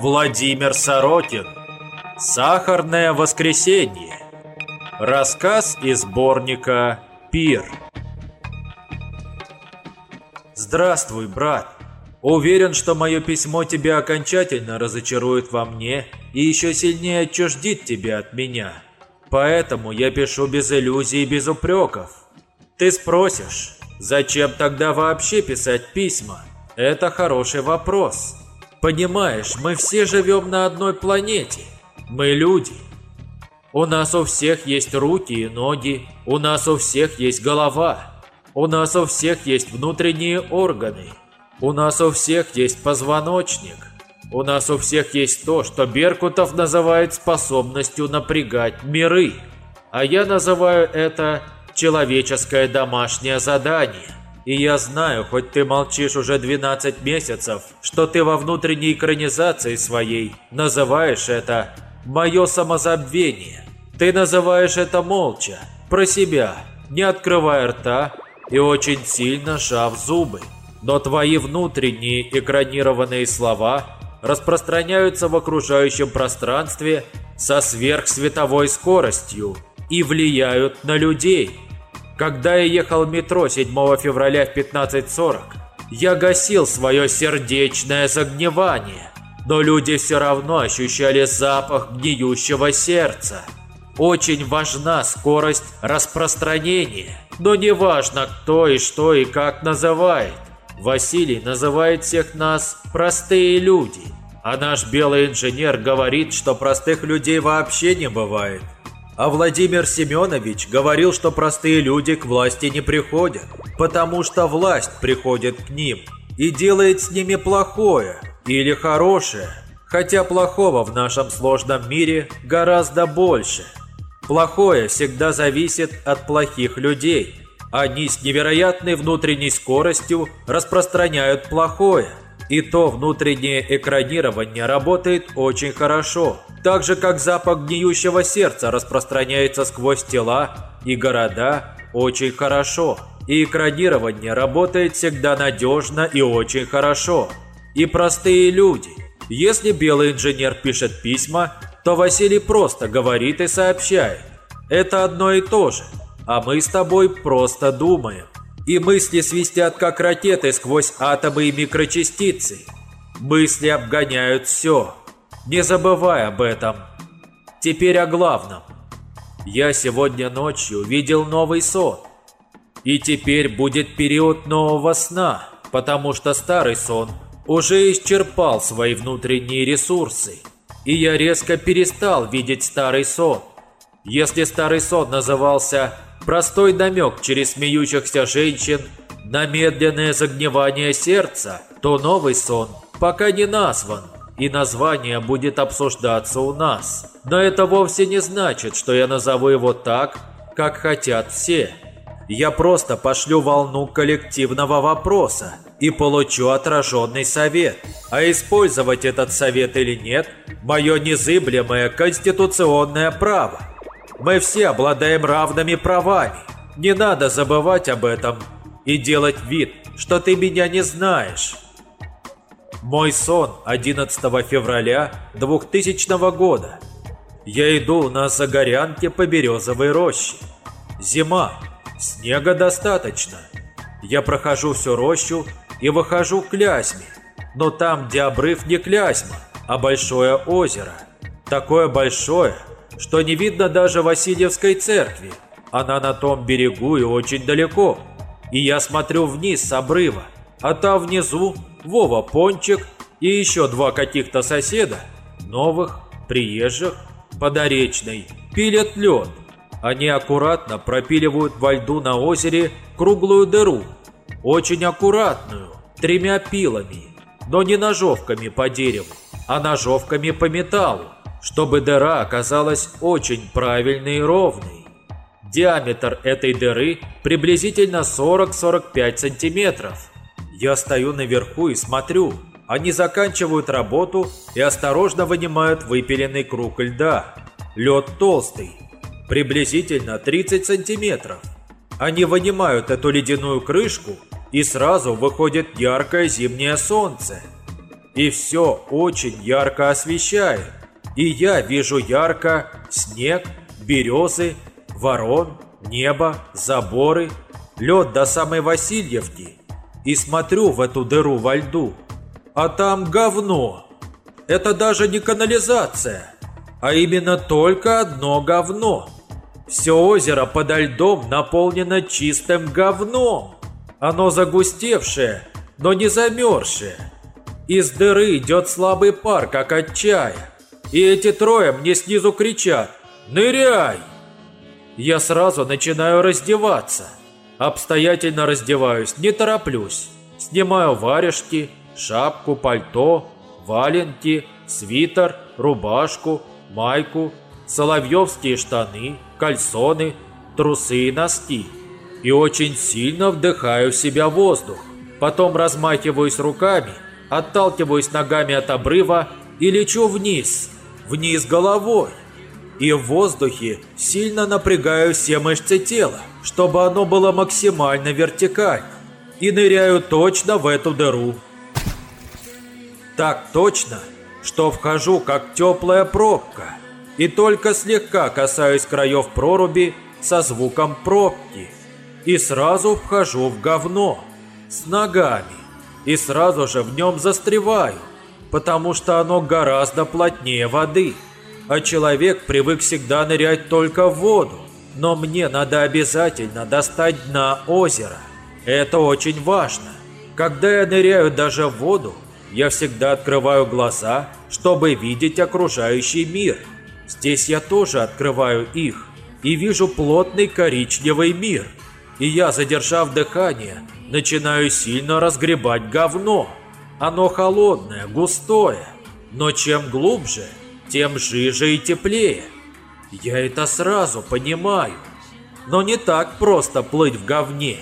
Владимир Сорокин. Сахарное воскресенье. Рассказ из сборника «Пир». Здравствуй, брат. Уверен, что мое письмо тебя окончательно разочарует во мне и еще сильнее отчуждит тебя от меня. Поэтому я пишу без иллюзий и без упреков. Ты спросишь, зачем тогда вообще писать письма? Это хороший вопрос. Понимаешь, мы все живем на одной планете. Мы люди. У нас у всех есть руки и ноги, у нас у всех есть голова, у нас у всех есть внутренние органы, у нас у всех есть позвоночник, у нас у всех есть то, что Беркутов называет способностью напрягать миры. А я называю это человеческое домашнее задание. И я знаю, хоть ты молчишь уже 12 месяцев, что ты во внутренней экранизации своей называешь это «моё самозабвение». Ты называешь это молча, про себя, не открывая рта и очень сильно сжав зубы. Но твои внутренние экранированные слова распространяются в окружающем пространстве со сверхсветовой скоростью и влияют на людей. Когда я ехал в метро 7 февраля в 15.40, я гасил свое сердечное загнивание, но люди все равно ощущали запах гниющего сердца. Очень важна скорость распространения, но не важно, кто и что и как называет. Василий называет всех нас «простые люди», а наш белый инженер говорит, что простых людей вообще не бывает. А Владимир Семенович говорил, что простые люди к власти не приходят, потому что власть приходит к ним и делает с ними плохое или хорошее, хотя плохого в нашем сложном мире гораздо больше. Плохое всегда зависит от плохих людей – они с невероятной внутренней скоростью распространяют плохое. И то внутреннее экранирование работает очень хорошо. Так же, как запах гниющего сердца распространяется сквозь тела и города очень хорошо. И экранирование работает всегда надежно и очень хорошо. И простые люди. Если белый инженер пишет письма, то Василий просто говорит и сообщает. Это одно и то же а мы с тобой просто думаем. И мысли свистят, как ракеты сквозь атомы и микрочастицы. Мысли обгоняют все. Не забывай об этом. Теперь о главном. Я сегодня ночью видел новый сон. И теперь будет период нового сна, потому что старый сон уже исчерпал свои внутренние ресурсы. И я резко перестал видеть старый сон. Если старый сон назывался Простой намек через смеющихся женщин на медленное загнивание сердца, то новый сон пока не назван, и название будет обсуждаться у нас. Но это вовсе не значит, что я назову его так, как хотят все. Я просто пошлю волну коллективного вопроса и получу отраженный совет. А использовать этот совет или нет – мое незыблемое конституционное право. Мы все обладаем равными правами. Не надо забывать об этом и делать вид, что ты меня не знаешь. Мой сон 11 февраля 2000 года. Я иду на Загорянке по Березовой роще. Зима. Снега достаточно. Я прохожу всю рощу и выхожу к Клязьме. Но там, где обрыв не Клязьма, а большое озеро. Такое большое, что не видно даже Васильевской церкви. Она на том берегу и очень далеко. И я смотрю вниз с обрыва, а там внизу Вова Пончик и еще два каких-то соседа, новых, приезжих, подоречной, пилят лед. Они аккуратно пропиливают во льду на озере круглую дыру, очень аккуратную, тремя пилами, но не ножовками по дереву, а ножовками по металлу чтобы дыра оказалась очень правильной и ровной. Диаметр этой дыры приблизительно 40-45 сантиметров. Я стою наверху и смотрю. Они заканчивают работу и осторожно вынимают выпиленный круг льда. Лед толстый, приблизительно 30 сантиметров. Они вынимают эту ледяную крышку, и сразу выходит яркое зимнее солнце. и все очень ярко освещает. И я вижу ярко снег, березы, ворон, небо, заборы, лед до самой Васильевки. И смотрю в эту дыру во льду, а там говно. Это даже не канализация, а именно только одно говно. Все озеро подо льдом наполнено чистым говном. Оно загустевшее, но не замерзшее. Из дыры идет слабый пар, как от чая. И эти трое мне снизу кричат «Ныряй!». Я сразу начинаю раздеваться. Обстоятельно раздеваюсь, не тороплюсь. Снимаю варежки, шапку, пальто, валенки, свитер, рубашку, майку, соловьевские штаны, кальсоны, трусы и носки. И очень сильно вдыхаю в себя воздух. Потом размахиваюсь руками, отталкиваюсь ногами от обрыва и лечу вниз, вниз головой. И в воздухе сильно напрягаю все мышцы тела, чтобы оно было максимально вертикально. И ныряю точно в эту дыру. Так точно, что вхожу как теплая пробка. И только слегка касаюсь краев проруби со звуком пробки. И сразу вхожу в говно с ногами. И сразу же в нем застреваю, потому что оно гораздо плотнее воды. А человек привык всегда нырять только в воду. Но мне надо обязательно достать дна озера. Это очень важно. Когда я ныряю даже в воду, я всегда открываю глаза, чтобы видеть окружающий мир. Здесь я тоже открываю их и вижу плотный коричневый мир. И я, задержав дыхание, начинаю сильно разгребать говно. Оно холодное, густое, но чем глубже, тем жиже и теплее. Я это сразу понимаю. Но не так просто плыть в говне.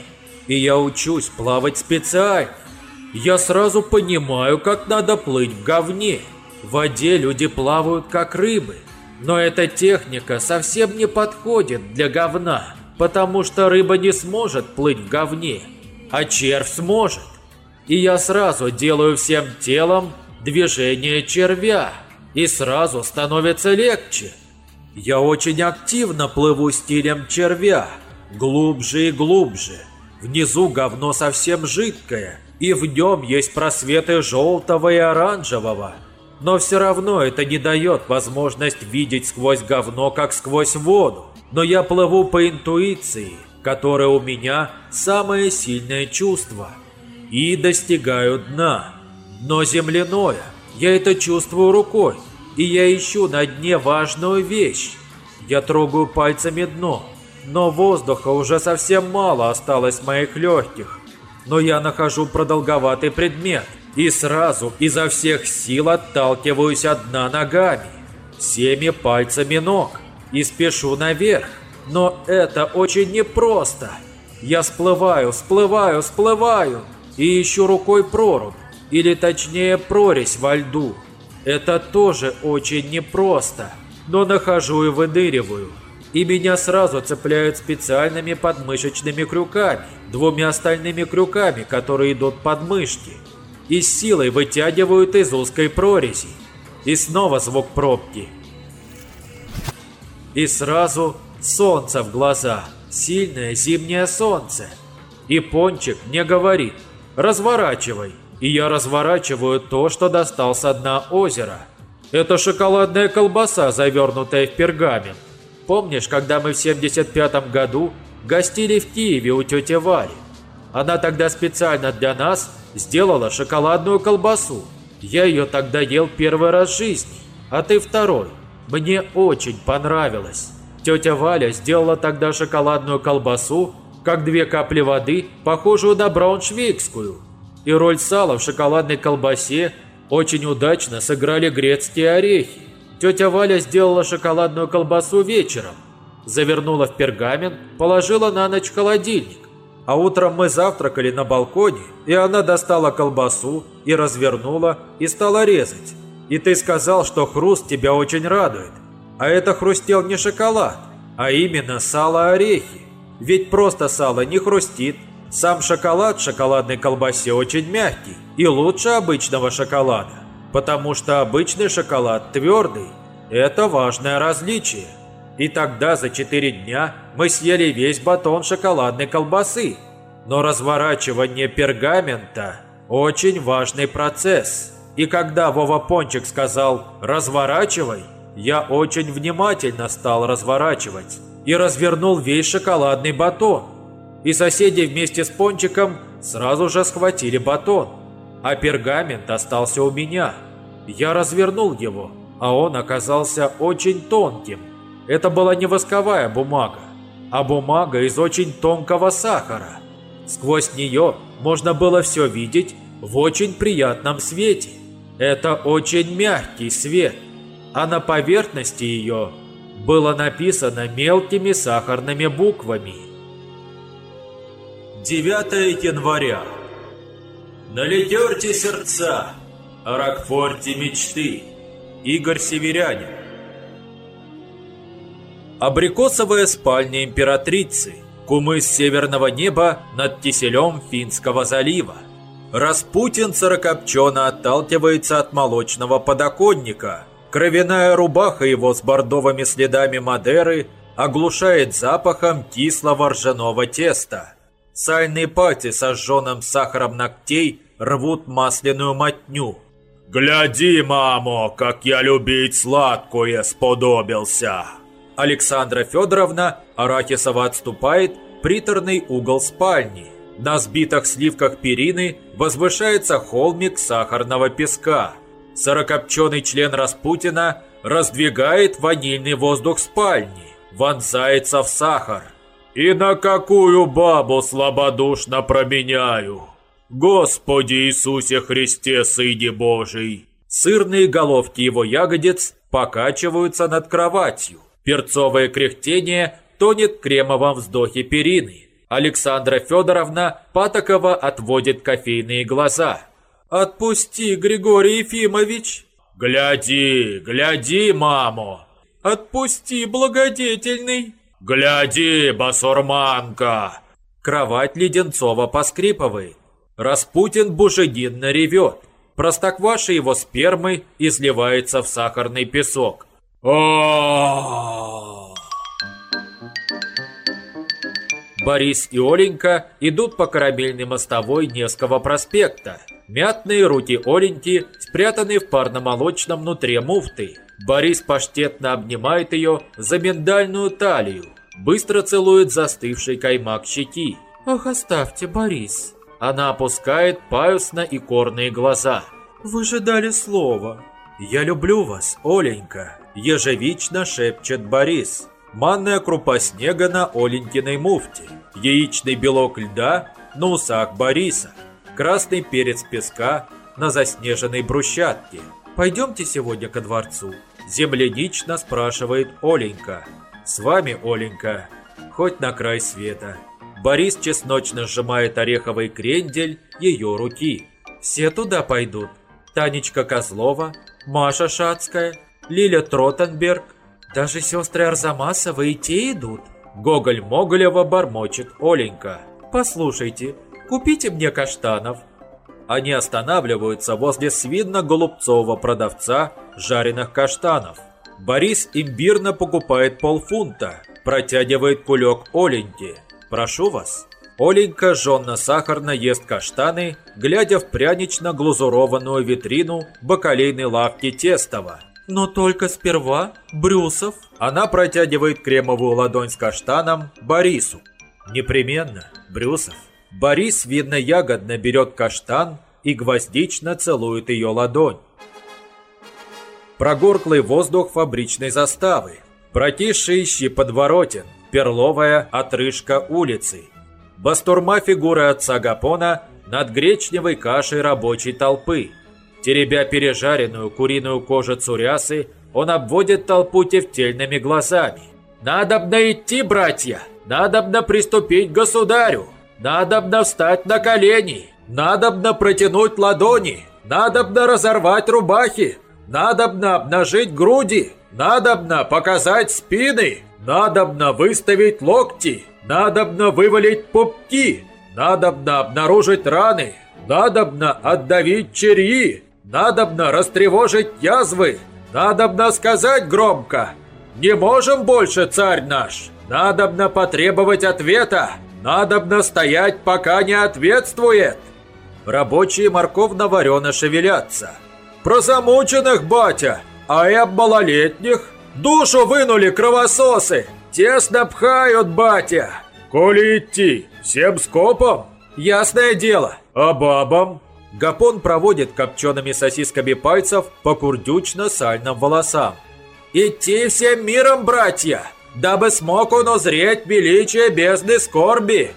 И я учусь плавать специально. Я сразу понимаю, как надо плыть в говне. В воде люди плавают как рыбы. Но эта техника совсем не подходит для говна, потому что рыба не сможет плыть в говне, а червь сможет. И я сразу делаю всем телом движение червя, и сразу становится легче. Я очень активно плыву стилем червя, глубже и глубже. Внизу говно совсем жидкое, и в нем есть просветы желтого и оранжевого. Но все равно это не дает возможность видеть сквозь говно, как сквозь воду. Но я плыву по интуиции, которая у меня самое сильное чувство. И достигаю дна. Но земляное, я это чувствую рукой. И я ищу на дне важную вещь. Я трогаю пальцами дно. Но воздуха уже совсем мало осталось в моих легких но я нахожу продолговатый предмет и сразу изо всех сил отталкиваюсь от дна ногами, всеми пальцами ног и спешу наверх. Но это очень непросто. Я всплываю, всплываю, всплываю и ищу рукой прорубь, или точнее прорезь во льду. Это тоже очень непросто, но нахожу и выныриваю и меня сразу цепляют специальными подмышечными крюками, двумя остальными крюками, которые идут под мышки, и с силой вытягивают из узкой прорези. И снова звук пробки. И сразу солнце в глаза, сильное зимнее солнце. И Пончик мне говорит «разворачивай». И я разворачиваю то, что достал со дна озера. Это шоколадная колбаса, завернутая в пергамент. Помнишь, когда мы в 75 году гостили в Киеве у тети Вали? Она тогда специально для нас сделала шоколадную колбасу. Я ее тогда ел первый раз в жизни, а ты второй. Мне очень понравилось. Тетя Валя сделала тогда шоколадную колбасу, как две капли воды, похожую на брауншвейгскую. И роль сала в шоколадной колбасе очень удачно сыграли грецкие орехи. Тетя Валя сделала шоколадную колбасу вечером, завернула в пергамент, положила на ночь в холодильник. А утром мы завтракали на балконе, и она достала колбасу и развернула, и стала резать. И ты сказал, что хруст тебя очень радует. А это хрустел не шоколад, а именно сало-орехи. Ведь просто сало не хрустит. Сам шоколад в шоколадной колбасе очень мягкий и лучше обычного шоколада. потому что обычный шоколад твердый. Это важное различие. И тогда за 4 дня мы съели весь батон шоколадной колбасы. Но разворачивание пергамента – очень важный процесс. И когда Вова Пончик сказал «разворачивай», я очень внимательно стал разворачивать и развернул весь шоколадный батон. И соседи вместе с Пончиком сразу же схватили батон, а пергамент остался у меня. Я развернул его, а он оказался очень тонким. Это была не восковая бумага, а бумага из очень тонкого сахара. Сквозь нее можно было все видеть в очень приятном свете. Это очень мягкий свет, а на поверхности ее было написано мелкими сахарными буквами. 9 января. Налетерте сердца, Рокфорте мечты. Игорь Северянин. Абрикосовая спальня императрицы. Кумыс северного неба над киселем Финского залива. Распутин сорокопчено отталкивается от молочного подоконника. Кровяная рубаха его с бордовыми следами Мадеры оглушает запахом кислого ржаного теста. Сальные пати с сожженным сахаром ногтей рвут масляную мотню. «Гляди, мамо, как я любить сладкое сподобился!» Александра Федоровна Арахисова отступает приторный угол спальни. На сбитых сливках перины возвышается холмик сахарного песка. Сорокопченый член Распутина раздвигает ванильный воздух спальни, вонзается в сахар. «И на какую бабу слабодушно променяю?» «Господи Иисусе Христе, Сыне Божий!» Сырные головки его ягодиц покачиваются над кроватью. Перцовое кряхтение тонет в кремовом вздохе перины. Александра Федоровна Патокова отводит кофейные глаза. «Отпусти, Григорий Ефимович!» «Гляди, гляди, мамо!» «Отпусти, благодетельный!» «Гляди, басурманка!» Кровать Леденцова поскрипывает. Распутин бушегинно ревет. Простокваша его спермы изливается в сахарный песок. о Борис и Оленька идут по корабельной мостовой Невского проспекта. Мятные руки Оленьки спрятаны в парно-молочном нутре муфты. Борис паштетно обнимает ее за миндальную талию. Быстро целует застывший каймак щеки. «Ах, оставьте, Борис!» Она опускает паюсно-икорные глаза. «Вы же дали слово!» «Я люблю вас, Оленька!» Ежевично шепчет Борис. Манная крупа снега на Оленькиной муфте. Яичный белок льда на усах Бориса. Красный перец песка на заснеженной брусчатке. «Пойдемте сегодня ко дворцу?» Землянично спрашивает Оленька. «С вами, Оленька, хоть на край света». Борис чесночно сжимает ореховый крендель ее руки. Все туда пойдут. Танечка Козлова, Маша Шацкая, Лиля Тротенберг, даже сестры Арзамасовы и те идут. Гоголь-Моголева бормочет Оленька. «Послушайте, купите мне каштанов». Они останавливаются возле свинно-голубцового продавца жареных каштанов. Борис имбирно покупает полфунта, протягивает кулек Оленьке. Прошу вас». Оленька жженно-сахарно ест каштаны, глядя в прянично-глазурованную витрину бакалейной лавки Тестова. «Но только сперва, Брюсов». Она протягивает кремовую ладонь с каштаном Борису. «Непременно, Брюсов». Борис, видно, ягодно берет каштан и гвоздично целует ее ладонь. Прогорклый воздух фабричной заставы, протишие щи подворотен, перловая отрыжка улицы. Бастурма фигуры отца Гапона над гречневой кашей рабочей толпы. Теребя пережаренную куриную кожицу рясы, он обводит толпу тефтельными глазами. «Надобно идти, братья! Надобно приступить к государю! Надобно встать на колени! Надобно протянуть ладони! Надобно разорвать рубахи! Надобно обнажить груди! Надобно показать спины!» Надобно выставить локти, надобно вывалить пупки, надобно обнаружить раны, надобно отдавить черьи, Надобно растревожить язвы, надобно сказать громко. Не можем больше, царь наш. Надобно потребовать ответа. Надобно стоять, пока не ответствует. Рабочие морковно-варено шевелятся. Про замученных, батя, а и об малолетних. Душу вынули кровососы. Тесно пхают, батя. Коли идти, всем скопом? Ясное дело. А бабам? Гапон проводит копчеными сосисками пальцев по курдючно-сальным волосам. «Идти всем миром, братья, дабы смог он узреть величие бездны скорби!»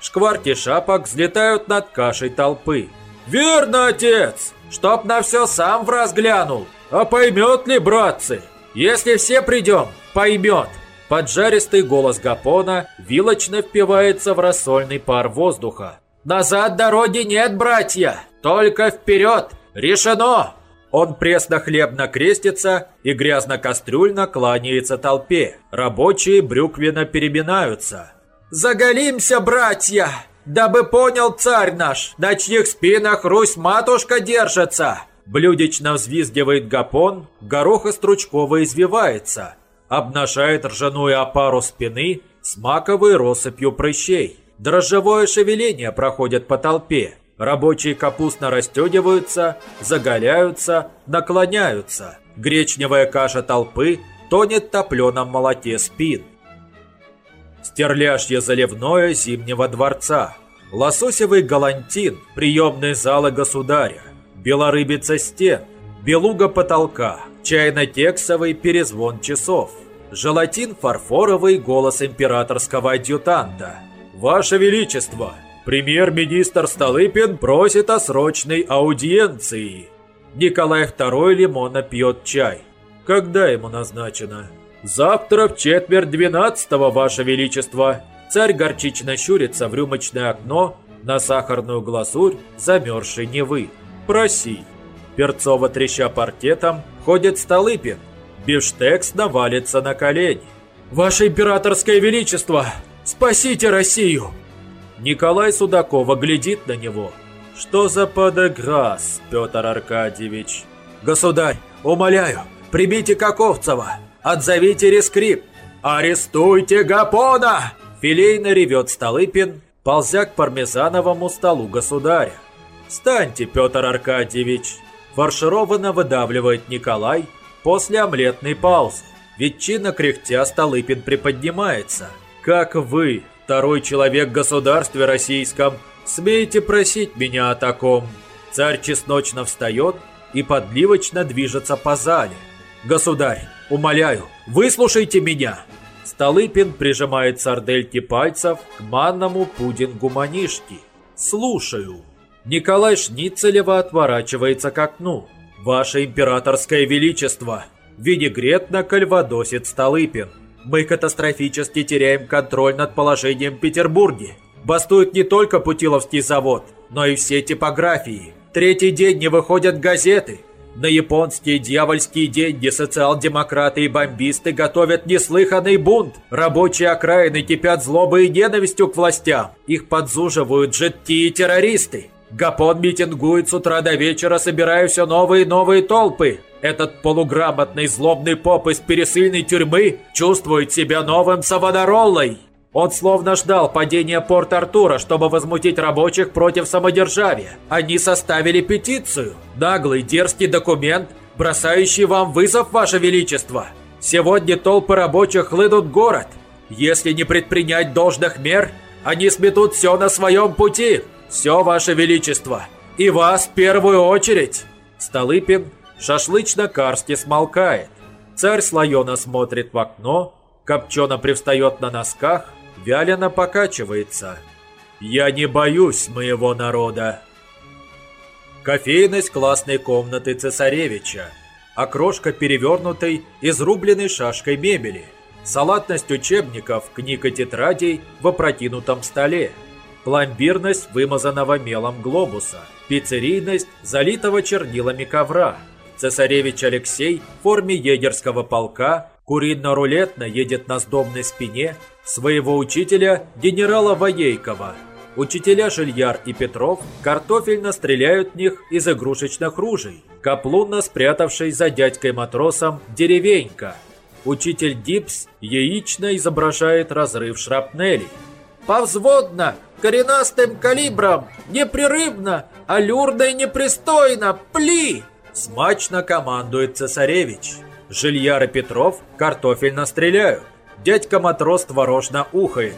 Шкварки шапок взлетают над кашей толпы. «Верно, отец! Чтоб на все сам в раз глянул! А поймет ли, братцы? Если все придем, поймет!» Поджаристый голос Гапона вилочно впивается в рассольный пар воздуха. «Назад дороги нет, братья! Только вперед! Решено!» Он пресно-хлебно крестится и грязно-кастрюльно кланяется толпе. Рабочие брюквенно переминаются. «Заголимся, братья! Дабы понял царь наш, на чьих спинах Русь-матушка держится!» Блюдечно взвизгивает гапон, горохо-стручково извивается, обнажает ржаную опару спины с маковой россыпью прыщей. Дрожжевое шевеление проходит по толпе. Рабочие капустно расстегиваются, заголяются, наклоняются. Гречневая каша толпы тонет топленом молоке спин. Стерляжье заливное Зимнего дворца. Лососевый галантин, приемные залы государя. Белорыбица стен, белуга потолка, чайно-тексовый перезвон часов. Желатин фарфоровый голос императорского адъютанта. «Ваше Величество, премьер-министр Столыпин просит о срочной аудиенции». Николай II лимонно пьет чай. Когда ему назначено? Завтра в четверть двенадцатого, Ваше Величество. Царь горчично щурится в рюмочное окно на сахарную глазурь замерзшей Невы. Проси. Перцово треща паркетом ходит Столыпин. Бифштекс навалится на колени. «Ваше императорское величество!» Спасите Россию!» Николай Судакова глядит на него. «Что за подограс, Петр Аркадьевич?» «Государь, умоляю, примите Каковцева, отзовите рескрип, арестуйте Гапона!» Филейно ревет Столыпин, ползя к пармезановому столу государя. «Встаньте, Петр Аркадьевич!» Фаршированно выдавливает Николай после омлетной паузы. Ветчина кряхтя Столыпин приподнимается – как вы, второй человек в государстве российском, смеете просить меня о таком? Царь чесночно встает и подливочно движется по зале. Государь, умоляю, выслушайте меня. Столыпин прижимает сардельки пальцев к манному пудингу манишки. Слушаю. Николай Шницелева отворачивается к окну. «Ваше императорское величество!» Винегретно кальвадосит Столыпин. Мы катастрофически теряем контроль над положением в Петербурге. Бастует не только Путиловский завод, но и все типографии. Третий день не выходят газеты. На японские дьявольские деньги социал-демократы и бомбисты готовят неслыханный бунт. Рабочие окраины кипят злобой и ненавистью к властям. Их подзуживают жидкие террористы. Гапон митингует с утра до вечера, собирая все новые и новые толпы. Этот полуграмотный злобный поп из пересыльной тюрьмы чувствует себя новым Савонароллой. Он словно ждал падения Порт-Артура, чтобы возмутить рабочих против самодержавия. Они составили петицию. Наглый, дерзкий документ, бросающий вам вызов, Ваше Величество. Сегодня толпы рабочих хлынут в город. Если не предпринять должных мер, они сметут все на своем пути. Все, Ваше Величество. И вас в первую очередь. Столыпин Шашлычно-карски смолкает. Царь слоено смотрит в окно, копчено привстает на носках, вялено покачивается. «Я не боюсь моего народа!» Кофейность классной комнаты цесаревича. Окрошка перевернутой, изрубленной шашкой мебели. Салатность учебников, книг и тетрадей в опрокинутом столе. Пломбирность вымазанного мелом глобуса. Пиццерийность залитого чернилами ковра. Цесаревич Алексей в форме егерского полка курино-рулетно едет на сдобной спине своего учителя генерала Воейкова. Учителя Жильяр и Петров картофельно стреляют в них из игрушечных ружей. каплунно спрятавший за дядькой-матросом деревенька. Учитель Дипс яично изображает разрыв шрапнелей. «Повзводно, коренастым калибром, непрерывно, аллюрно и непристойно, пли!» Смачно командует цесаревич. Жильяр и Петров картофельно стреляют. Дядька-матрос творожно ухает.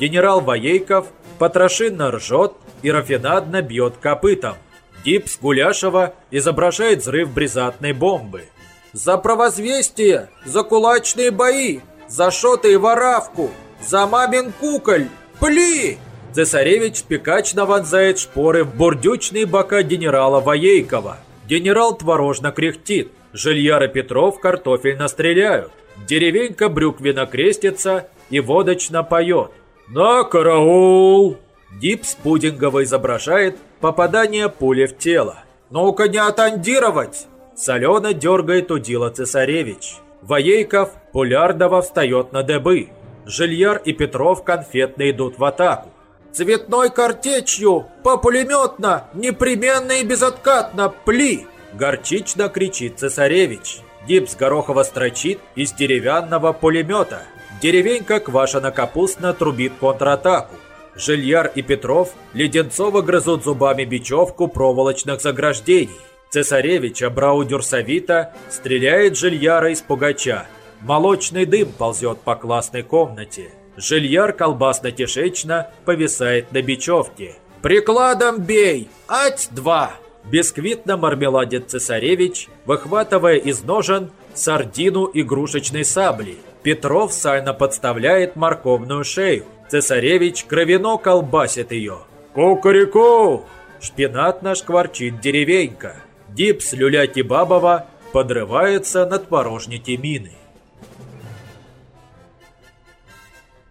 Генерал Воейков потрошинно ржет и рафинадно бьет копытом. Гипс Гуляшева изображает взрыв бризатной бомбы. «За провозвестие! За кулачные бои! За шоты и воравку! За мамин куколь! Пли!» Цесаревич пикачно вонзает шпоры в бурдючные бока генерала Воейкова. Генерал творожно кряхтит. Жильяр и Петров картофельно стреляют. Деревенька Брюквина крестится и водочно поет. «На караул!» Дипс пудингово изображает попадание пули в тело. «Ну-ка не атандировать!» Солено дергает удила цесаревич. Воейков Пулярдова встает на дыбы. Жильяр и Петров конфетно идут в атаку. «Цветной картечью! По-пулеметно! Непременно и безоткатно! Пли!» Горчично кричит цесаревич. Дипс Горохова строчит из деревянного пулемета. Деревенька квашено-капустно трубит контратаку. Жильяр и Петров Леденцова грызут зубами бечевку проволочных заграждений. Цесаревич Абрау-Дюрсовита стреляет Жильяра из пугача. Молочный дым ползет по классной комнате. Жильяр колбасно-тишечно повисает на бечевке. «Прикладом бей! Ать-два!» Бисквитно мармеладит цесаревич, выхватывая из ножен сардину игрушечной сабли. Петров сально подставляет морковную шею. Цесаревич кровяно колбасит ее. «Кукареку!» Шпинатно шкварчит деревенька. Дипс люляти бабова подрывается на творожнике мины.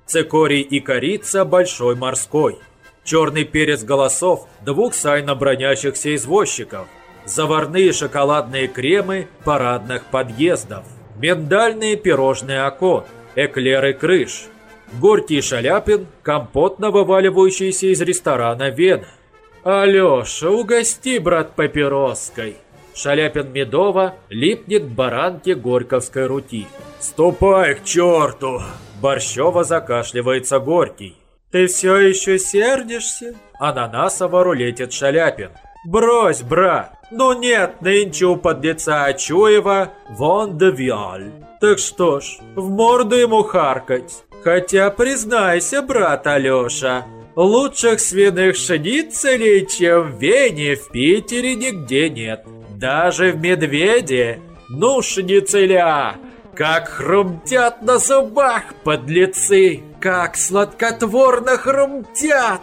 Цикорий и корица большой морской. Черный перец голосов двух сайно бронящихся извозчиков. Заварные шоколадные кремы парадных подъездов. Миндальные пирожные окон. Эклеры крыш. Горький Шаляпин, компотно вываливающийся из ресторана Вена. «Алеша, угости, брат, папироской!» Шаляпин Медова липнет к баранке горьковской рути. «Ступай к черту!» Борщева закашливается Горький. «Ты все еще сердишься?» Ананасово рулетит Шаляпин. «Брось, брат! Ну нет нынче у подлеца Ачуева вон де виаль. Так что ж, в морду ему харкать. Хотя признайся, брат Алеша, лучших свиных шницелей, чем в Вене, в Питере нигде нет. Даже в Медведе. Ну, шницеля, как хрумтят на зубах подлецы, как сладкотворно хрумтят.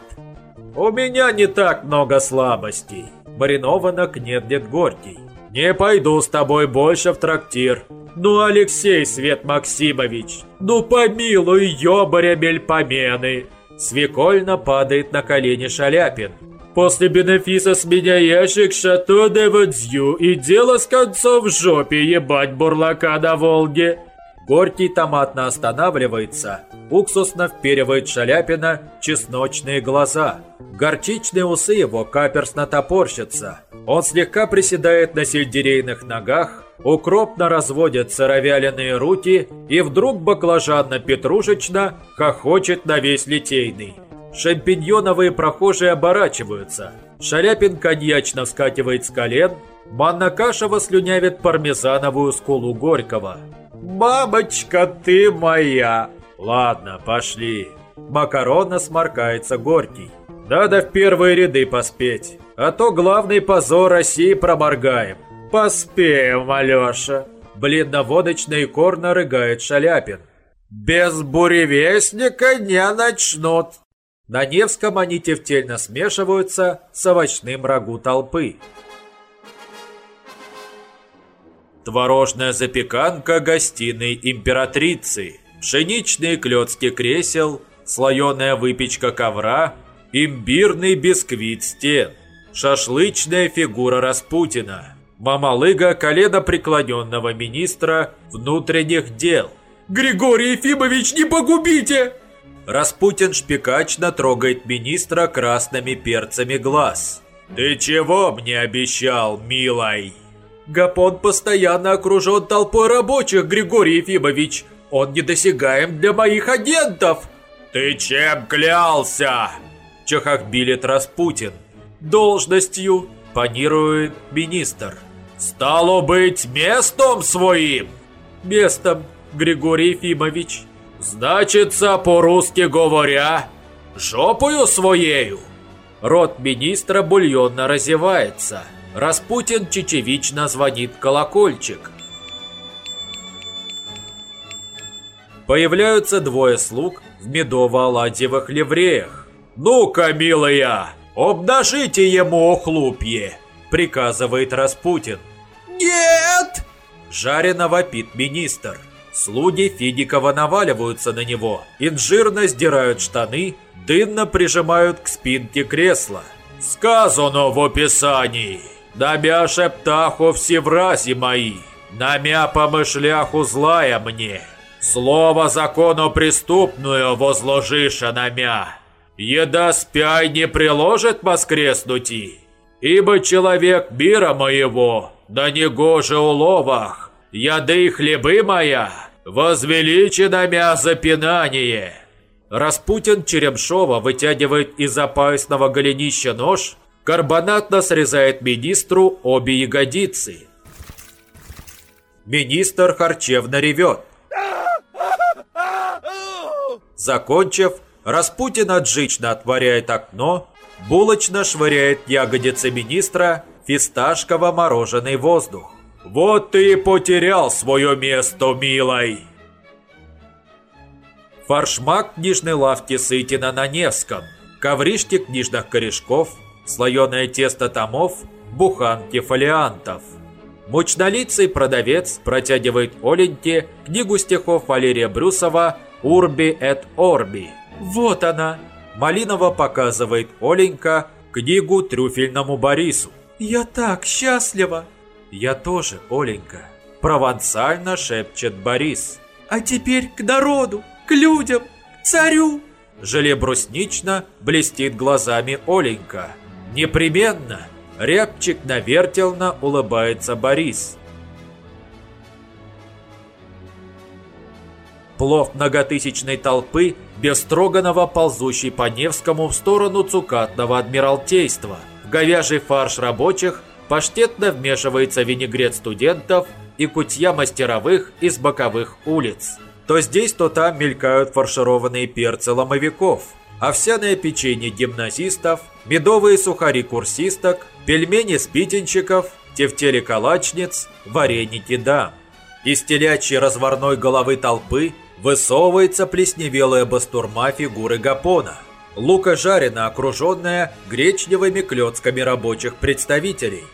У меня не так много слабостей. Маринованно кнедет Горький. Не пойду с тобой больше в трактир. Ну, Алексей Свет Максимович, ну помилуй, ёбаря мельпомены. Свекольно падает на колени Шаляпин. После бенефиса с меня ящик шато де Вадзю и дело с концов в жопе ебать бурлака на Волге. Горький томатно останавливается, уксусно вперивает Шаляпина чесночные глаза. Горчичные усы его каперсно топорщатся. Он слегка приседает на сельдерейных ногах, укропно разводит сыровяленые руки и вдруг баклажанно-петрушечно хохочет на весь литейный. Шампиньоновые прохожие оборачиваются. Шаляпин коньячно вскакивает с колен, Манна Кашева слюнявит пармезановую скулу Горького. «Бабочка ты моя!» «Ладно, пошли». Макаронно сморкается Горький. «Надо в первые ряды поспеть, а то главный позор России проморгаем». «Поспеем, Алеша!» Бледноводочно и корно рыгает Шаляпин. «Без буревестника не начнут!» На Невском они тефтельно смешиваются с овощным рагу толпы. Творожная запеканка гостиной императрицы, пшеничные клетки кресел, слоеная выпечка ковра, имбирный бисквит стен, шашлычная фигура Распутина, мамалыга колено преклоненного министра внутренних дел. «Григорий Ефимович, не погубите!» Распутин шпикачно трогает министра красными перцами глаз. «Ты чего мне обещал, милой?» Гапон постоянно окружен толпой рабочих, Григорий Ефимович. Он недосягаем для моих агентов. Ты чем клялся? Чахахбилит Распутин. Должностью, панирует министр. Стало быть, местом своим? Местом, Григорий Ефимович. Значится, по-русски говоря, жопою своею. Рот министра бульонно разевается. Распутин чечевично звонит колокольчик. Появляются двое слуг в медово-оладьевых ливреях. «Ну-ка, милая, обнажите ему хлупье!» приказывает Распутин. «Нет!» Жарено вопит министр. Слуги Фидикова наваливаются на него, инжирно сдирают штаны, дынно прижимают к спинке кресла. «Сказано в описании! Намя шептаху всеврази мои, намя помышляху злая мне, слово закону преступную возложиша намя, еда спяй не приложит воскреснути, ибо человек мира моего, да не гоже уловах, яды хлебы моя, возвеличено мя запинание». Распутин Черемшова вытягивает из-за поясного голенища нож, карбонатно срезает министру обе ягодицы. Министр харчевно ревет. Закончив, Распутин отжично отворяет окно, булочно швыряет ягодицы министра фисташково-мороженый воздух. «Вот ты и потерял свое место, милой!» Фаршмак книжной лавки Сытина на Невском, ковришки книжных корешков, слоеное тесто томов, буханки фолиантов. Мучнолицый продавец протягивает Оленьке книгу стихов Валерия Брюсова «Урби эт Орби». Вот она! Малинова показывает Оленька книгу трюфельному Борису. «Я так счастлива!» «Я тоже, Оленька!» Провансально шепчет Борис. «А теперь к народу, к людям, к царю!» Желе бруснично блестит глазами Оленька. «Непременно!» Рябчик навертелно улыбается Борис. Плов многотысячной толпы без строганного ползущий по Невскому в сторону цукатного адмиралтейства. Говяжий фарш рабочих паштетно вмешивается винегрет студентов и кутья мастеровых из боковых улиц. То здесь, то там мелькают фаршированные перцы ломовиков, овсяное печенье гимназистов, медовые сухари курсисток, пельмени спитенщиков, тефтели калачниц, вареники дам. Из телячьей разварной головы толпы высовывается плесневелая бастурма фигуры Гапона. Лука жарена, окруженная гречневыми клетками рабочих представителей.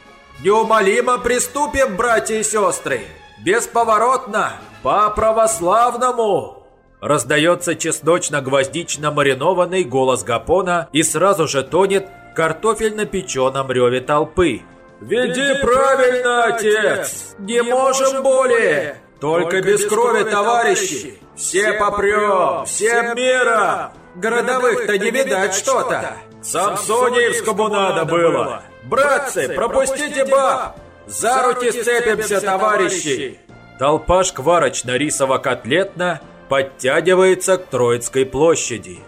«Неумолимо приступим, братья и сестры! Бесповоротно! По-православному!» Раздается чесночно-гвоздично-маринованный голос Гапона и сразу же тонет картофельно-печеном реве толпы. «Веди правильно, отец! Не можем более! Только без крови, товарищи! Все попрем! Всем мира! Городовых-то не видать что-то! Самсониевскому надо было! Братцы, пропустите баб! За руки сцепимся, товарищи!» Толпа шкварочно-рисово-котлетна подтягивается к Троицкой площади.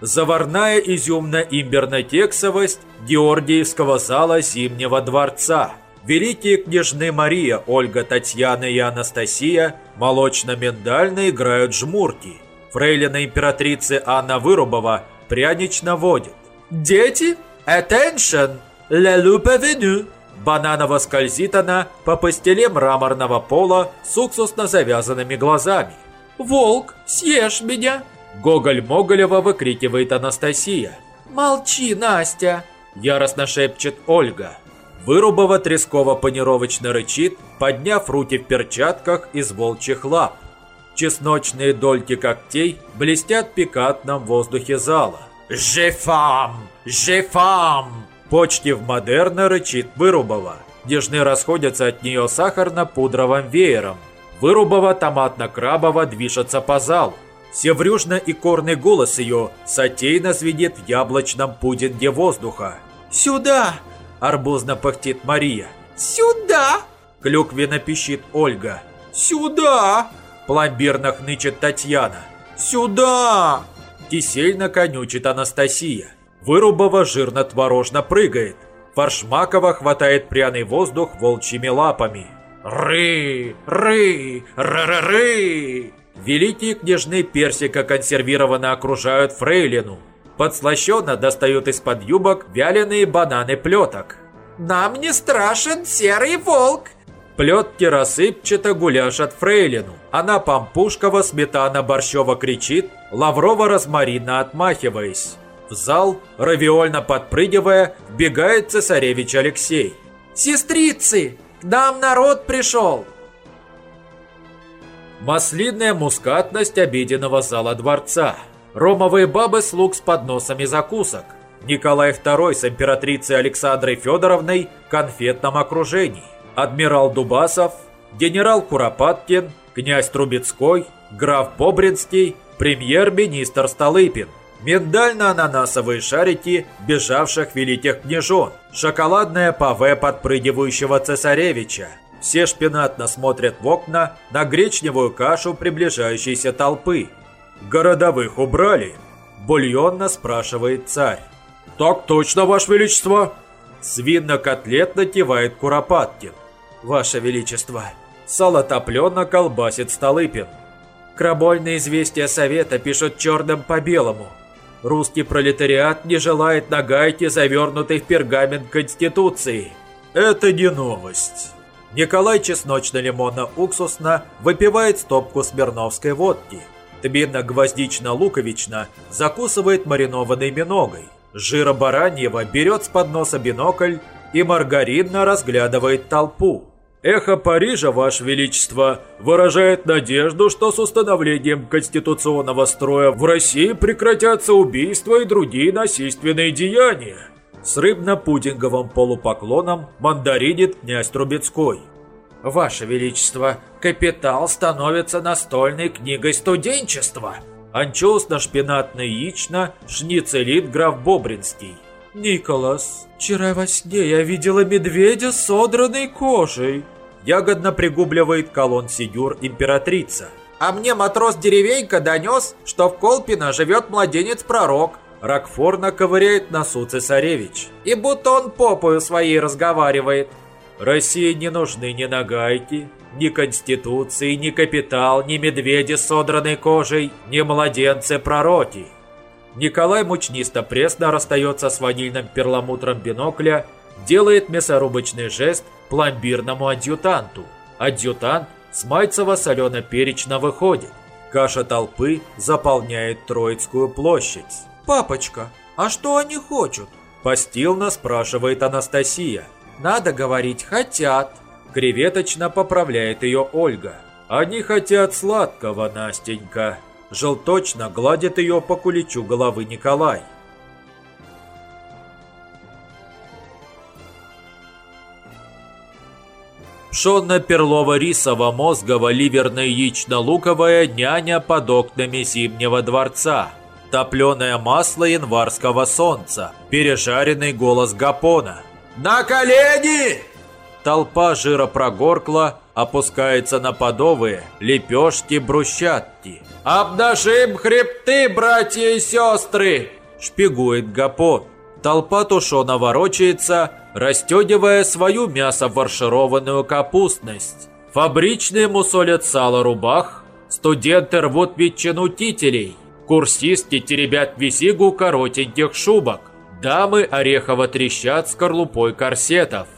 Заварная изюмно-имберно-тексовость Георгиевского зала Зимнего дворца. Великие княжны Мария, Ольга, Татьяна и Анастасия молочно-миндально играют жмурки. Фрейлина императрицы Анна Вырубова прянично водит. «Дети, attention! La loupe venue!» Бананово скользит она по постеле мраморного пола с уксусно завязанными глазами. «Волк, съешь меня!» Гоголь-Моголева выкрикивает Анастасия. «Молчи, Настя!» Яростно шепчет Ольга. Вырубова тресково-панировочно рычит, подняв руки в перчатках из волчьих лап. Чесночные дольки когтей блестят в пикантном воздухе зала. «Жефам! Жефам!» Почти в модерна рычит Вырубова. Дежны расходятся от нее сахарно-пудровым веером. Вырубова томатно-крабово движется по залу. Севрюжно-икорный голос ее сотейно звенит в яблочном пудинге воздуха. «Сюда! Арбузно пыхтит Мария. Сюда! Клюквенно пищит Ольга. Сюда! Пломбирно хнычет Татьяна. Сюда! Кисельно конючит Анастасия. Вырубова жирно-творожно прыгает. Фаршмакова хватает пряный воздух волчьими лапами. Ры, ры, ры-ры-ры. Великие княжны персика консервированно окружают фрейлину. Подслащенно достают из-под юбок вяленые бананы плеток. «Нам не страшен серый волк!» Плетки рассыпчато гуляшат фрейлину. Она пампушкова сметана борщева кричит, лаврова розмарина отмахиваясь. В зал, равиольно подпрыгивая, вбегает цесаревич Алексей. «Сестрицы, к нам народ пришел!» Маслинная мускатность обеденного зала дворца. Ромовые бабы слуг с подносами закусок. Николай II с императрицей Александрой Федоровной в конфетном окружении. Адмирал Дубасов, генерал Куропаткин, князь Трубецкой, граф Побринский, премьер-министр Столыпин. Миндально-ананасовые шарики бежавших великих княжон. Шоколадное паве подпрыгивающего цесаревича. Все шпинатно смотрят в окна на гречневую кашу приближающейся толпы. «Городовых убрали?» – бульонно спрашивает царь. «Так точно, Ваше Величество!» Свинно-котлетно кивает Куропаткин. «Ваше Величество!» Сало топленно колбасит Столыпин. Крамольные известия Совета пишут черным по белому. Русский пролетариат не желает на гайке, завернутой в пергамент Конституции. Это не новость. Николай чесночно-лимонно-уксусно выпивает стопку смирновской водки. Тминно-гвоздично-луковично закусывает маринованной миногой. Жира бараньего берет с подноса бинокль и маргаринно разглядывает толпу. Эхо Парижа, Ваше Величество, выражает надежду, что с установлением конституционного строя в России прекратятся убийства и другие насильственные деяния. С рыбно-пудинговым полупоклоном мандаринит князь Трубецкой. «Ваше Величество, капитал становится настольной книгой студенчества!» Анчоусно-шпинатно-яично шницелит граф Бобринский. «Николас, вчера во сне я видела медведя с содранной кожей!» Ягодно пригубливает колонн Сидюр императрица. «А мне матрос-деревенька донес, что в Колпино живет младенец-пророк, Рокфорно ковыряет носу цесаревич. И будто он попою своей разговаривает. России не нужны ни нагайки, ни конституции, ни капитал, ни медведи с содранной кожей, ни младенцы-пророки. Николай мучнисто-пресно расстается с ванильным перламутром бинокля, делает мясорубочный жест пломбирному адъютанту. Адъютант с Мальцево-солено-перечно выходит. Каша толпы заполняет Троицкую площадь. «Папочка, а что они хотят?» Постилно спрашивает Анастасия. «Надо говорить, хотят». Креветочно поправляет ее Ольга. «Они хотят сладкого, Настенька». Желточно гладит ее по куличу головы Николай. Пшенно-перлово-рисово-мозгово-ливерно-яично-луковая няня под окнами Зимнего дворца. Топленое масло январского солнца. Пережаренный голос Гапона. «На колени!» Толпа жира прогоркла, опускается на подовые лепешки-брусчатки. «Обнажим хребты, братья и сестры!» Шпигует Гапон. Толпа тушено ворочается, расстегивая свою мясо-фаршированную капустность. Фабричные мусолят сало рубах, студенты рвут ветчину тителей, курсистки теребят висигу коротеньких шубок, дамы орехово трещат скорлупой корсетов.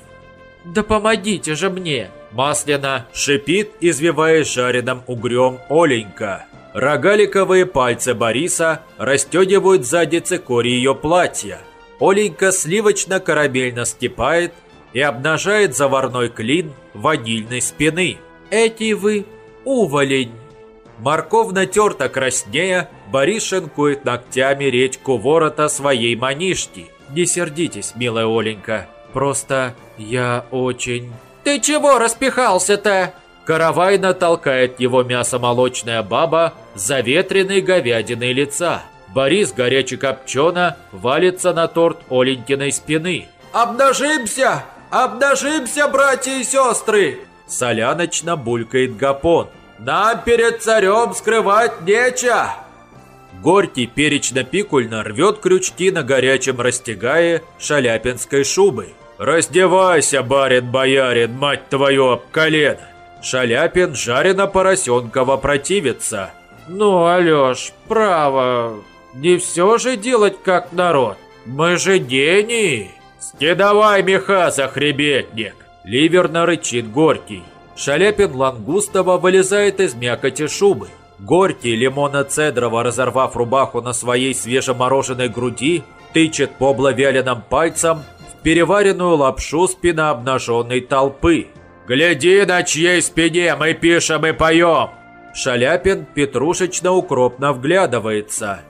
«Да помогите же мне!» Масляно шипит, извиваясь жареным угрем Оленька. Рогаликовые пальцы Бориса расстегивают сзади цикори ее платья. Оленька сливочно-карамельно скипает и обнажает заварной клин ванильной спины. «Эти вы уволень!» Морковно терто краснея, Борис шинкует ногтями редьку ворота своей манишки. «Не сердитесь, милая Оленька, просто я очень...» «Ты чего распихался-то?» Каравайно толкает его мясо-молочная баба заветренной говядиной лица. Борис горячекопчено валится на торт Оленькиной спины. Обнажимся! Обнажимся, братья и сестры!» Соляночно булькает Гапон. «Нам перед царем скрывать нечего!» Горький перечно-пикульно рвет крючки на горячем растягае шаляпинской шубы. «Раздевайся, барин-боярин, мать твою, об колено!» Шаляпин жарено поросенково противится. «Ну, Алёш, право, не все же делать как народ. Мы же гении!» «Скидавай меха, захребетник!» Ливерно рычит Горький. Шаляпин Лангустова вылезает из мякоти шубы. Горький лимона-цедрово, разорвав рубаху на своей свежемороженой груди, тычет по вяленым пальцем в переваренную лапшу спина обнаженной толпы. «Гляди, на чьей спине мы пишем и поем!» Шаляпин петрушечно-укропно вглядывается.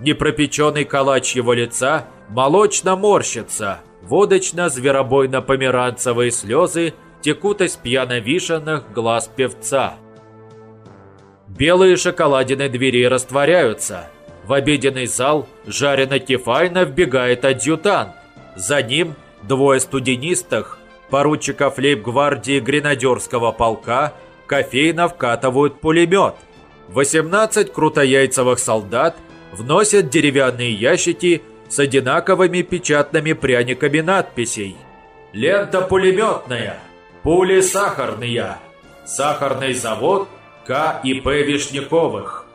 Непропеченный калач его лица молочно морщится. Водочно-зверобойно-померанцевые слезы текут из пьяно-вишенных глаз певца. Белые шоколадины двери растворяются. В обеденный зал жарено-кефально вбегает адъютант. За ним двое студенистых, поручиков лейб-гвардии гренадерского полка, кофейно вкатывают пулемет. 18 крутояйцевых солдат вносят деревянные ящики с одинаковыми печатными пряниками надписей. «Лента пулеметная», «Пули сахарные», «Сахарный завод», к. и П. Вишняковых.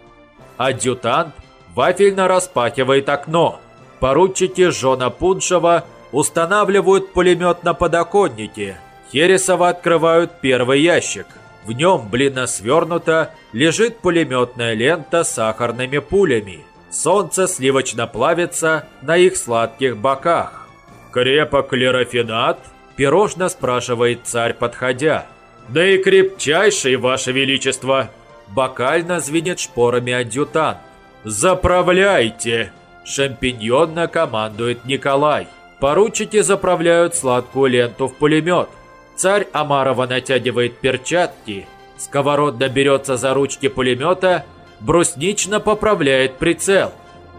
Адъютант вафельно распахивает окно. Поручики Жона Пуншева устанавливают пулемет на подоконнике. Хересова открывают первый ящик. В нем, блин, свернута, лежит пулеметная лента с сахарными пулями. Солнце сливочно плавится на их сладких боках. «Крепок ли рафинат?» – пирожно спрашивает царь, подходя. «Да и крепчайший, ваше величество!» Бокально звенит шпорами адъютант. «Заправляйте!» Шампиньонно командует Николай. Поручики заправляют сладкую ленту в пулемет. Царь Амарова натягивает перчатки. Сковородно берется за ручки пулемета, бруснично поправляет прицел.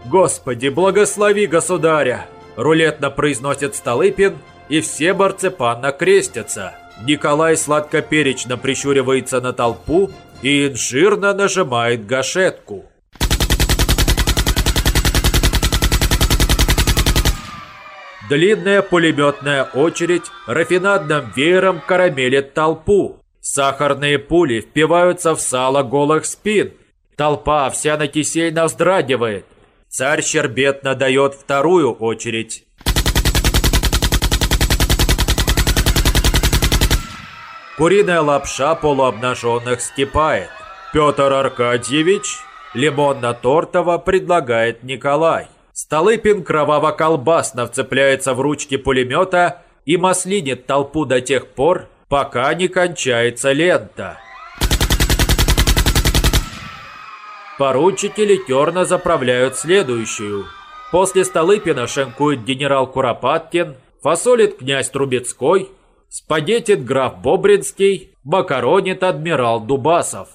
«Господи, благослови государя!» Рулетно произносит Столыпин, и все барцепанно крестятся. Николай сладкоперечно прищуривается на толпу и инжирно нажимает гашетку. Длинная пулеметная очередь рафинадным веером карамелит толпу. Сахарные пули впиваются в сало голых спин. Толпа вся на кисельно вздрагивает. Царь щербетно дает вторую очередь. Куриная лапша полуобнаженных скипает. Петр Аркадьевич лимонно-тортово предлагает Николай. Столыпин кроваво-колбасно вцепляется в ручки пулемета и маслинит толпу до тех пор, пока не кончается лента. Поручики литерно заправляют следующую. После Столыпина шинкует генерал Куропаткин, фасолит князь Трубецкой, спагеттит граф Бобринский, макаронит адмирал Дубасов.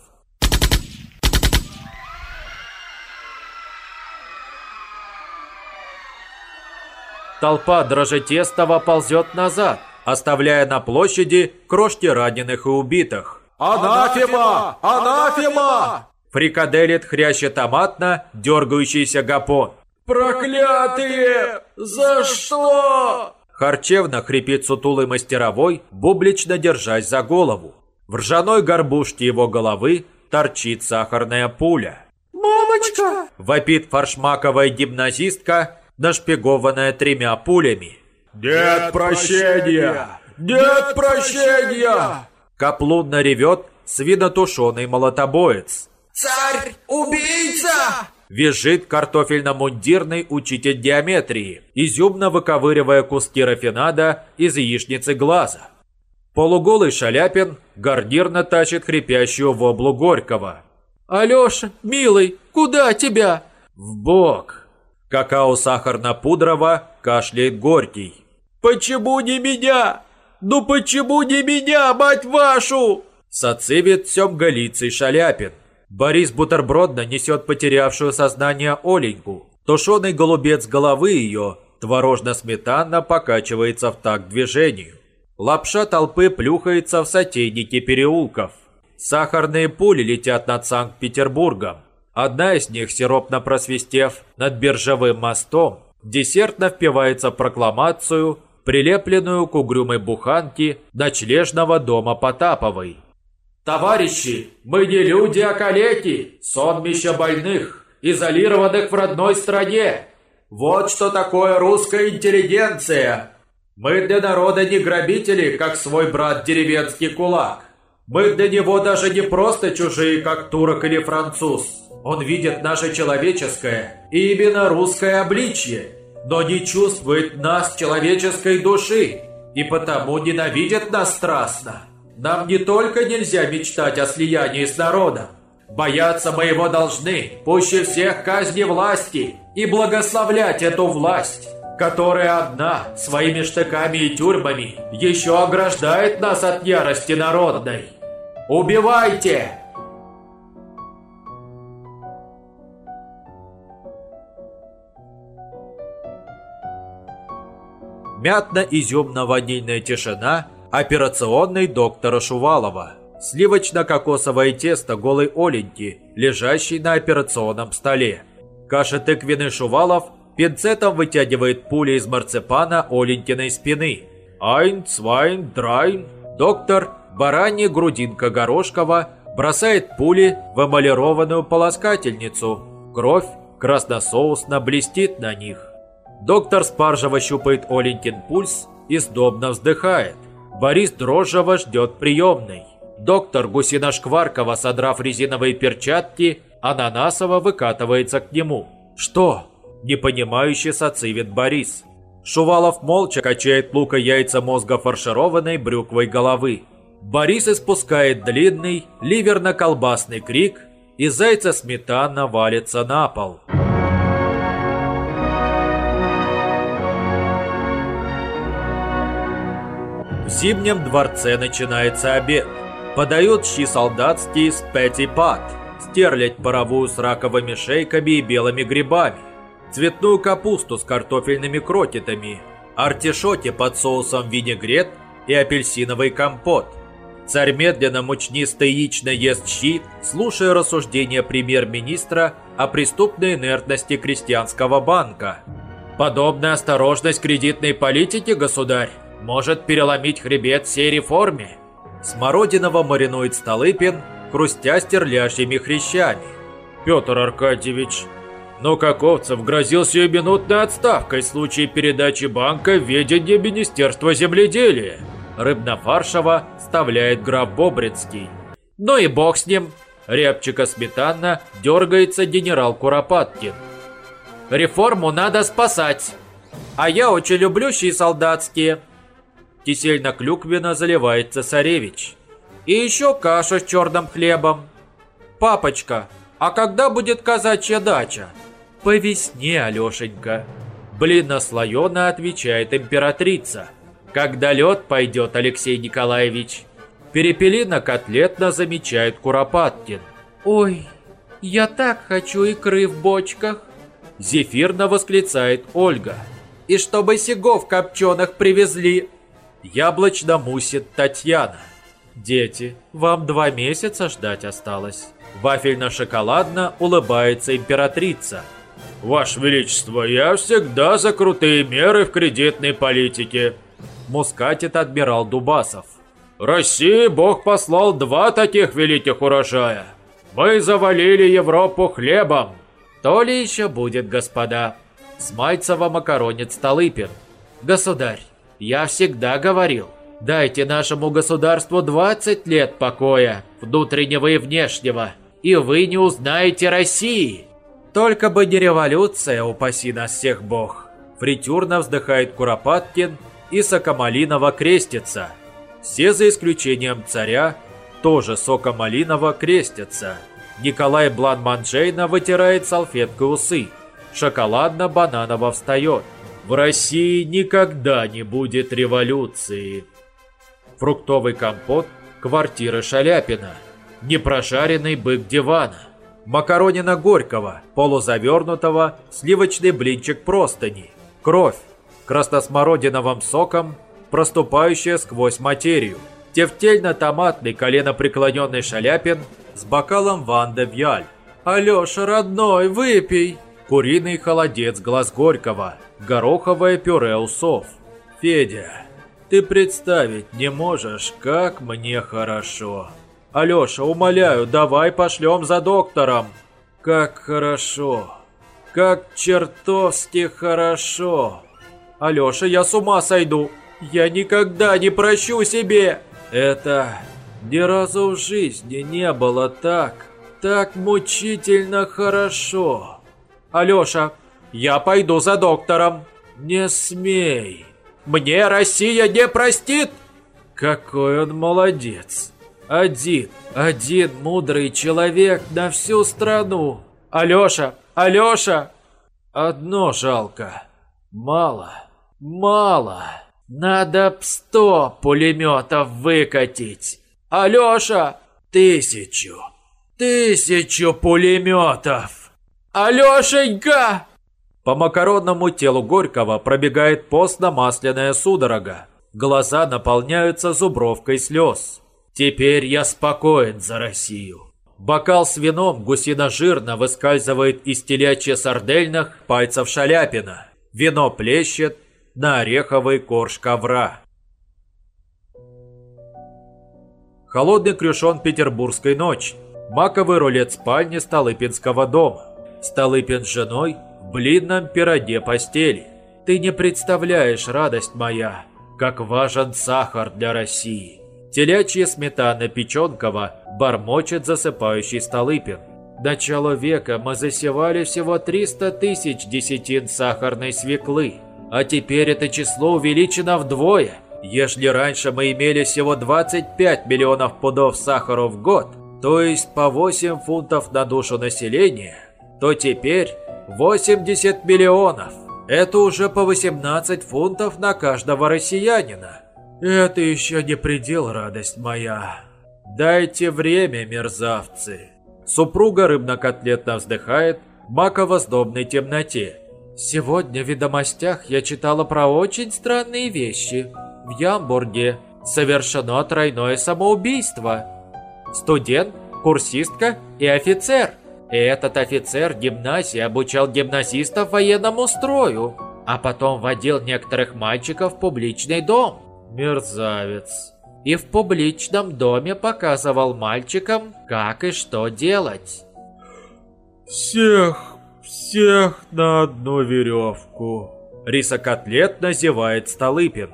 Толпа дрожжетестова ползет назад, оставляя на площади крошки раненых и убитых. «Анафема! Анафема!» Фрикаделит хряще-томатно дергающийся гапон. «Проклятые! За что?» Харчевно хрипит сутулый мастеровой, бублично держась за голову. В ржаной горбушке его головы торчит сахарная пуля. «Мамочка!» – вопит фаршмаковая гимназистка, нашпигованная тремя пулями. «Нет прощения! Нет прощения!» Каплунно ревет свинотушеный молотобоец. «Царь-убийца!» Визжит картофельно-мундирный учитель геометрии, изюмно выковыривая куски рафинада из яичницы глаза. Полуголый Шаляпин гарнирно тащит хрипящую воблу Горького. «Алеша, милый, куда тебя?» «В бок!» Какао-сахарно-пудрово кашляет Горький. «Почему не меня? Ну почему не меня, мать вашу?» Социвит Семголицый Шаляпин. Борис бутербродно несет потерявшую сознание Оленьку. Тушеный голубец головы ее Творожно-сметана покачивается в такт движению. Лапша толпы плюхается в сотейники переулков. Сахарные пули летят над Санкт-Петербургом. Одна из них, сиропно просвистев над биржевым мостом, десертно впивается в прокламацию, прилепленную к угрюмой буханке ночлежного дома Потаповой. «Товарищи, мы не люди, а калеки, сонмища больных, изолированных в родной стране. Вот что такое русская интеллигенция. Мы для народа не грабители, как свой брат деревенский кулак. Мы для него даже не просто чужие, как турок или француз. Он видит наше человеческое и именно русское обличье, но не чувствует нас человеческой души и потому ненавидит нас страстно. Нам не только нельзя мечтать о слиянии с народом, бояться мы его должны, пуще всех казни власти, и благословлять эту власть которая одна своими штыками и тюрьмами еще ограждает нас от ярости народной. Убивайте! Мятно-изюмно-ванильная тишина операционной доктора Шувалова. Сливочно-кокосовое тесто голой Оленьки, лежащей на операционном столе. Каша тыквенный Шувалов Пинцетом вытягивает пули из марципана Оленькиной спины. Айн, цвайн, драйн. Доктор, баранья грудинка Горошкова, бросает пули в эмалированную полоскательницу. Кровь красносоусно блестит на них. Доктор Спаржева щупает Оленькин пульс и сдобно вздыхает. Борис Дрожжева ждет приемной. Доктор Гусина-Шкваркова, содрав резиновые перчатки, Ананасова выкатывается к нему. «Что?» непонимающе социвит Борис. Шувалов молча качает лука яйца мозга фаршированной брюквой головы. Борис испускает длинный, ливерно-колбасный крик, и зайца сметана валится на пол. Зимнем дворце начинается обед. Подают щи солдатские с пэти-пат, стерлядь паровую с раковыми шейками и белыми грибами цветную капусту с картофельными крокетами, артишоки под соусом винегрет и апельсиновый компот. Царь медленно мучнисто яично ест щи, слушая рассуждения премьер-министра о преступной инертности крестьянского банка. Подобная осторожность кредитной политики, государь, может переломить хребет всей реформе. Смородиного маринует Столыпин, хрустя стерлящими хрящами. Петр Аркадьевич, но Каковцев грозил сиюминутной отставкой в случае передачи банка в ведение Министерства земледелия. Рыбнофаршева вставляет граф Бобринский. Ну и бог с ним. Рябчика сметанно дергается генерал Куропаткин. Реформу надо спасать. А я очень люблю щи солдатские. Кисельно-клюквенно заливает цесаревич. И еще каша с черным хлебом. Папочка, а когда будет казачья дача? «По весне, Алешенька!» Бледнослоенно отвечает императрица. «Когда лед пойдет, Алексей Николаевич?» Перепелина котлетно замечает Куропаткин. «Ой, я так хочу икры в бочках!» Зефирно восклицает Ольга. «И чтобы сегов копченых привезли!» Яблочно мусит Татьяна. «Дети, вам два месяца ждать осталось». Вафельно-шоколадно улыбается императрица. «Ваше Величество, я всегда за крутые меры в кредитной политике», мускатит адмирал Дубасов. «России Бог послал два таких великих урожая. Мы завалили Европу хлебом». «То ли еще будет, господа?» Смальцева макаронит Столыпин. «Государь, я всегда говорил, дайте нашему государству 20 лет покоя, внутреннего и внешнего, и вы не узнаете России». Только бы не революция, упаси нас всех бог. Фритюрно вздыхает Куропаткин и Сокомалинова крестится. Все за исключением царя тоже Сокомалинова крестятся. Николай Блан-Манджейна вытирает салфеткой усы. Шоколадно-бананово встает. В России никогда не будет революции. Фруктовый компот квартиры Шаляпина. Непрожаренный бык дивана макаронина горького, полузавернутого, сливочный блинчик простыни, кровь, красносмородиновым соком, проступающая сквозь материю. Тефтельно-томатный коленопреклоненный Шаляпин с бокалом Ванда Вьяль. «Алеша, родной, выпей!» Куриный холодец глаз Горького, гороховое пюре усов. «Федя, ты представить не можешь, как мне хорошо!» «Алеша, умоляю, давай пошлем за доктором!» «Как хорошо! Как чертовски хорошо!» «Алеша, я с ума сойду! Я никогда не прощу себе!» «Это ни разу в жизни не было так, так мучительно хорошо!» «Алеша, я пойду за доктором!» «Не смей!» «Мне Россия не простит!» «Какой он молодец!» Один, один мудрый человек на всю страну. Алёша, Алёша! Одно жалко. Мало, мало. Надо сто пулеметов выкатить. Алёша! Тысячу, тысячу пулеметов. Алёшенька! По макаронному телу Горького пробегает постно-масляная судорога. Глаза наполняются зубровкой слез. Теперь я спокоен за Россию. Бокал с вином гусино-жирно выскальзывает из телячья сардельных пальцев Шаляпина. Вино плещет на ореховый корж ковра. Холодный крюшон петербургской ночи. Маковый рулет спальни Столыпинского дома. Столыпин с женой блинном пироге постели. Ты не представляешь, радость моя, как важен сахар для России. Телячья сметана Печенкова бормочет засыпающий Столыпин. Начало века мы засевали всего 300 тысяч десятин сахарной свеклы, а теперь это число увеличено вдвое. Если раньше мы имели всего 25 миллионов пудов сахара в год, то есть по 8 фунтов на душу населения, то теперь 80 миллионов. Это уже по 18 фунтов на каждого россиянина. Это еще не предел, радость моя. Дайте время, мерзавцы. Супруга рыбно-котлетно вздыхает в маково-сдобной темноте. Сегодня в ведомостях я читала про очень странные вещи. В Ямбурге совершено тройное самоубийство. Студент, курсистка и офицер. Этот офицер гимназии обучал гимназистов военному строю, а потом водил некоторых мальчиков в публичный дом. Мерзавец. И в публичном доме показывал мальчикам, как и что делать. Всех, всех на одну веревку. Рисокотлет назевает Столыпин.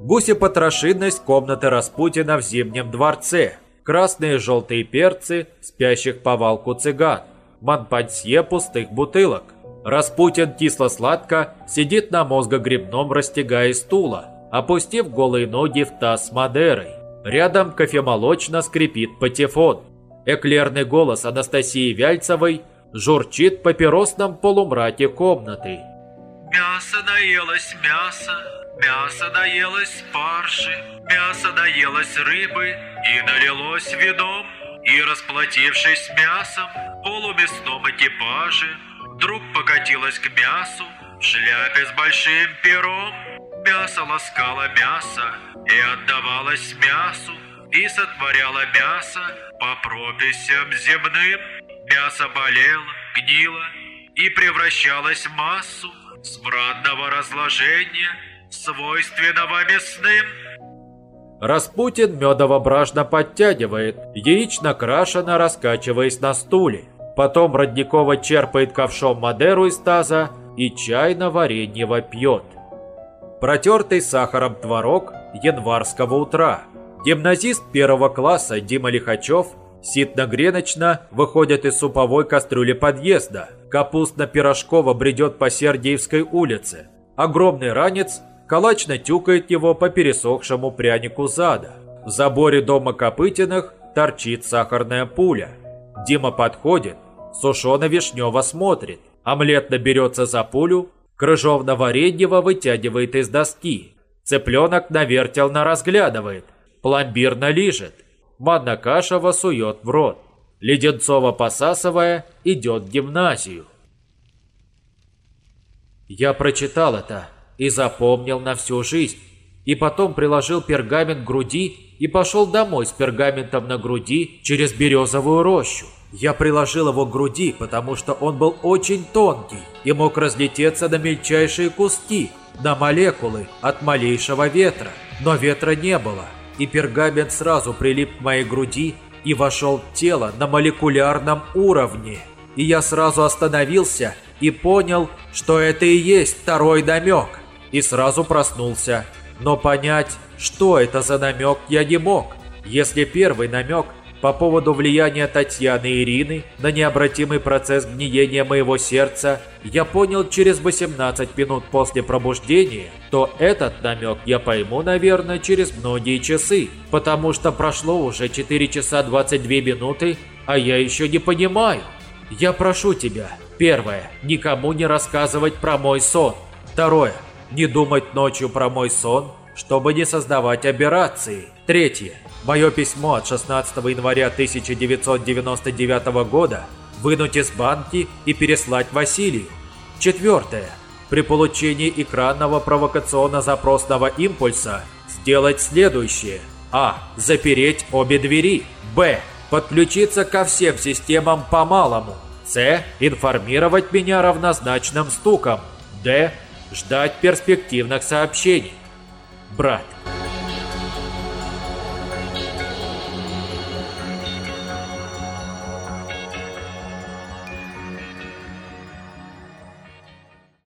Гуси-потрошинность комнаты Распутина в Зимнем дворце. Красные и желтые перцы, спящих по валку цыган. Монпансье пустых бутылок. Распутин кисло-сладко сидит на мозгогребном, растягая стула опустив голые ноги в таз с Мадерой. Рядом кофемолочно скрипит патефон. Эклерный голос Анастасии Вяльцевой журчит в папиросном полумраке комнаты. Мясо наелось мясо, мясо наелось парши, мясо наелось рыбы и налилось вином. И расплатившись мясом полумясном экипаже, вдруг покатилась к мясу в шляпе с большим пером. Мясо ласкало мясо и отдавалось мясу, и сотворяло мясо по прописям земным. Мясо болело, гнило и превращалось в массу смрадного разложения, свойственного мясным. Распутин медово-бражно подтягивает, яично-крашено раскачиваясь на стуле. Потом Родникова черпает ковшом Мадеру из таза и чайно-вареньево пьет протертый сахаром творог январского утра. Гимназист первого класса Дима Лихачев ситно-греночно выходит из суповой кастрюли подъезда. Капустно-пирожково бредет по Сергеевской улице. Огромный ранец калачно тюкает его по пересохшему прянику зада. В заборе дома Копытиных торчит сахарная пуля. Дима подходит, сушено-вишнево смотрит. Омлетно берется за пулю, Крыжовно-вареньево вытягивает из доски. Цыпленок навертелно разглядывает. Пломбирно лижет. Манна-кашева сует в рот. Леденцова, посасывая, идет в гимназию. Я прочитал это и запомнил на всю жизнь. И потом приложил пергамент к груди и пошел домой с пергаментом на груди через березовую рощу. Я приложил его к груди, потому что он был очень тонкий и мог разлететься на мельчайшие куски, на молекулы от малейшего ветра. Но ветра не было, и пергамент сразу прилип к моей груди и вошел в тело на молекулярном уровне. И я сразу остановился и понял, что это и есть второй намек. И сразу проснулся. Но понять, что это за намек, я не мог. Если первый намек по поводу влияния Татьяны Ирины на необратимый процесс гниения моего сердца я понял через 18 минут после пробуждения, то этот намек я пойму, наверное, через многие часы, потому что прошло уже 4 часа 22 минуты, а я еще не понимаю. Я прошу тебя, первое, никому не рассказывать про мой сон. Второе, не думать ночью про мой сон, чтобы не создавать аберрации. Третье, Мое письмо от 16 января 1999 года вынуть из банки и переслать Василию. Четвертое. При получении экранного провокационно-запросного импульса сделать следующее. А. Запереть обе двери. Б. Подключиться ко всем системам по-малому. С. Информировать меня равнозначным стуком. Д. Ждать перспективных сообщений. Брат,